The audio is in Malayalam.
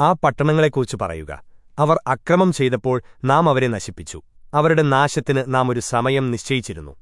ആ പട്ടണങ്ങളെക്കുറിച്ച് പറയുക. അവർ അക്രമം ചെയ്തപ്പോൾ നാം അവരെ നശിപ്പിച്ചു. അവരുടെ നാശത്തിന് നാം ഒരു സമയം നിശ്ചയിച്ചിരുന്നു.